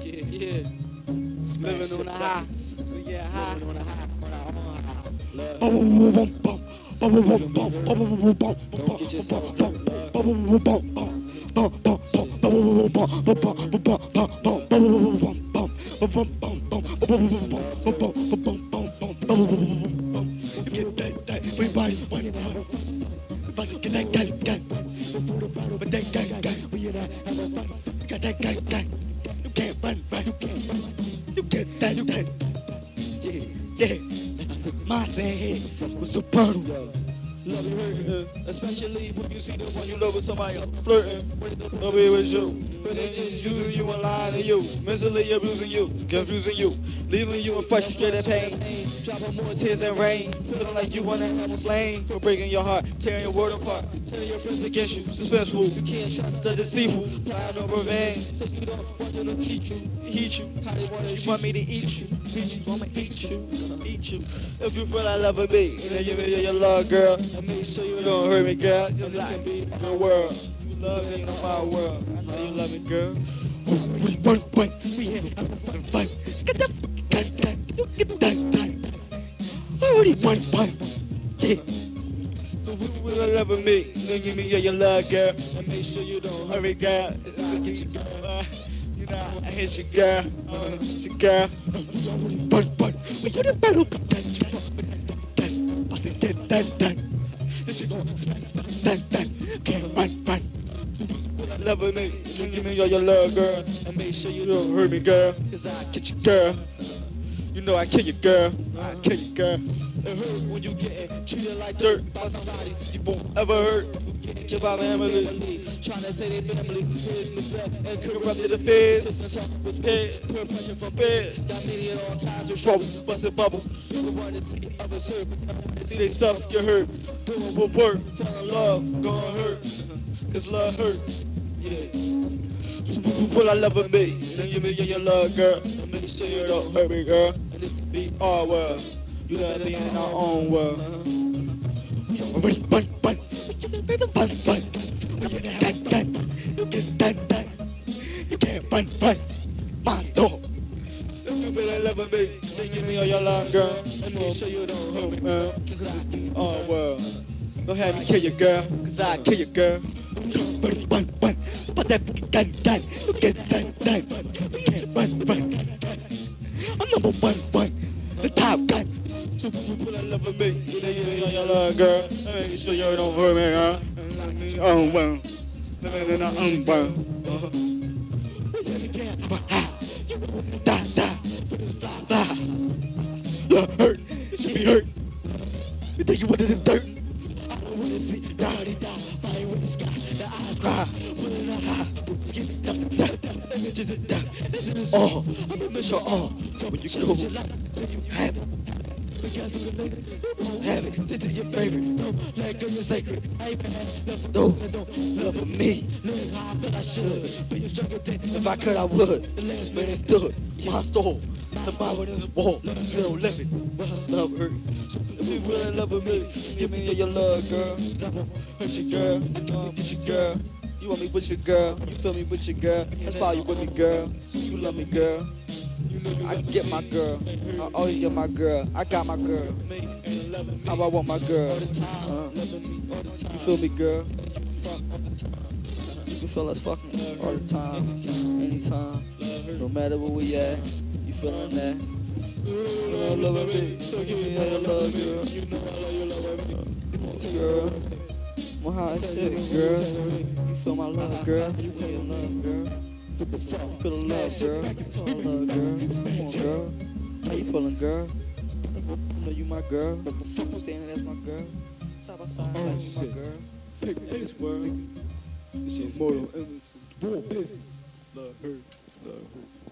Yeah, yeah. On a high. On a high. On own high. Don't get yourself love. My head was a puddle. Love you hurting, especially when you see the one you love with somebody flirting. Love it with you, but they just using you and lying to you, mentally abusing you, confusing you, leaving you in frustrated pain, dropping more tears and rain, feeling like you wanna have a slain. For breaking your heart, tearing your world apart, telling your friends against you, suspenseful, you can't trust the deceitful, plan no revenge, you don't want them to teach you, heat you, how they wanna you. Want me to eat you, eat you, to eat you, eat you. If you feel like loving me, then you me your love, girl. And make sure you don't hurt me, girl. Cause I can be the world. Love in my world. I know you love me, girl. We run, run, we hit, fun, fun. Get the gun, gun, get the gun. Already run, run. Yeah. So you feel like loving me, then give me your love, girl. And make sure you don't hurt me, girl. It's I get you, girl. Uh, you know, I hit you, girl. Uh, hit you, girl. Run, run. We hit the battle. Loving me, then give me all your love, girl. And make sure you don't hurt me, girl. Cause I get you, girl. You know I kill you, girl. I kill you, girl. It hurt when you get treated like dirt by somebody you won't ever hurt. You give out family. Trying to say they family. Here's myself and corrupted affairs. With paid, peer pressure from bed. Got me in all kinds of trouble. Busting bubble. Want to see others hurt. see they suffer. You hurt. Doing what work. Telling love. Gonna hurt. Cause love hurt. Yeah. Full of love of me, then give me your love, girl. And make sure you don't hurt me, girl. And this be our world. You gotta be in our own world. Hit the dun, dun. You get dun, dun. You can't run, run. My dog. You like loving me, give me all your love, girl. And make sure you don't hurt me, man. Cause world. Don't have me kill you, girl. Cause I kill you, girl. That. You. You. I'm number one, one. The top gun. You feel like loving me, love, girl. Make sure you don't hurt me, in our own world. Uh-huh. Die, die. Die. You're hurt. You should be hurt. You think you wanted the dirt? I don't want to see die, fire all. I'm a mission all. So when you so have it. Because you won't have it. This is your favorite. Don't let go, you're sacred. I ain't had love don't, don't love for me. Live I should. Be a stronger than if I could, I would. The last man stood. My soul. The Bible is don't live it. Well, love hurt. If you really love me, give me your love, girl. Hurt you, girl. You know I'm with you, girl. You want me with you, girl. You feel me with you, girl. That's why you with me, girl. You love me, girl. I get my girl. I always get my girl. I got my girl. How I want my girl. Uh, you feel me, girl? You can feel us fucking all the time, anytime, no matter where we at. You feeling that? Know, loving me. So give me all your love, girl. You know I love you, loving me. Girl. Well, how it shit, girl. You feel my love, girl. You feel your love, girl. Feel the love, girl. Love, girl. Come on, girl. How you feeling, girl? I know you my girl. Standing as my girl. Side by side, Oh, like shit. my girl. Pick this word. This shit's mortal. It's war business. Love her. Love hurt.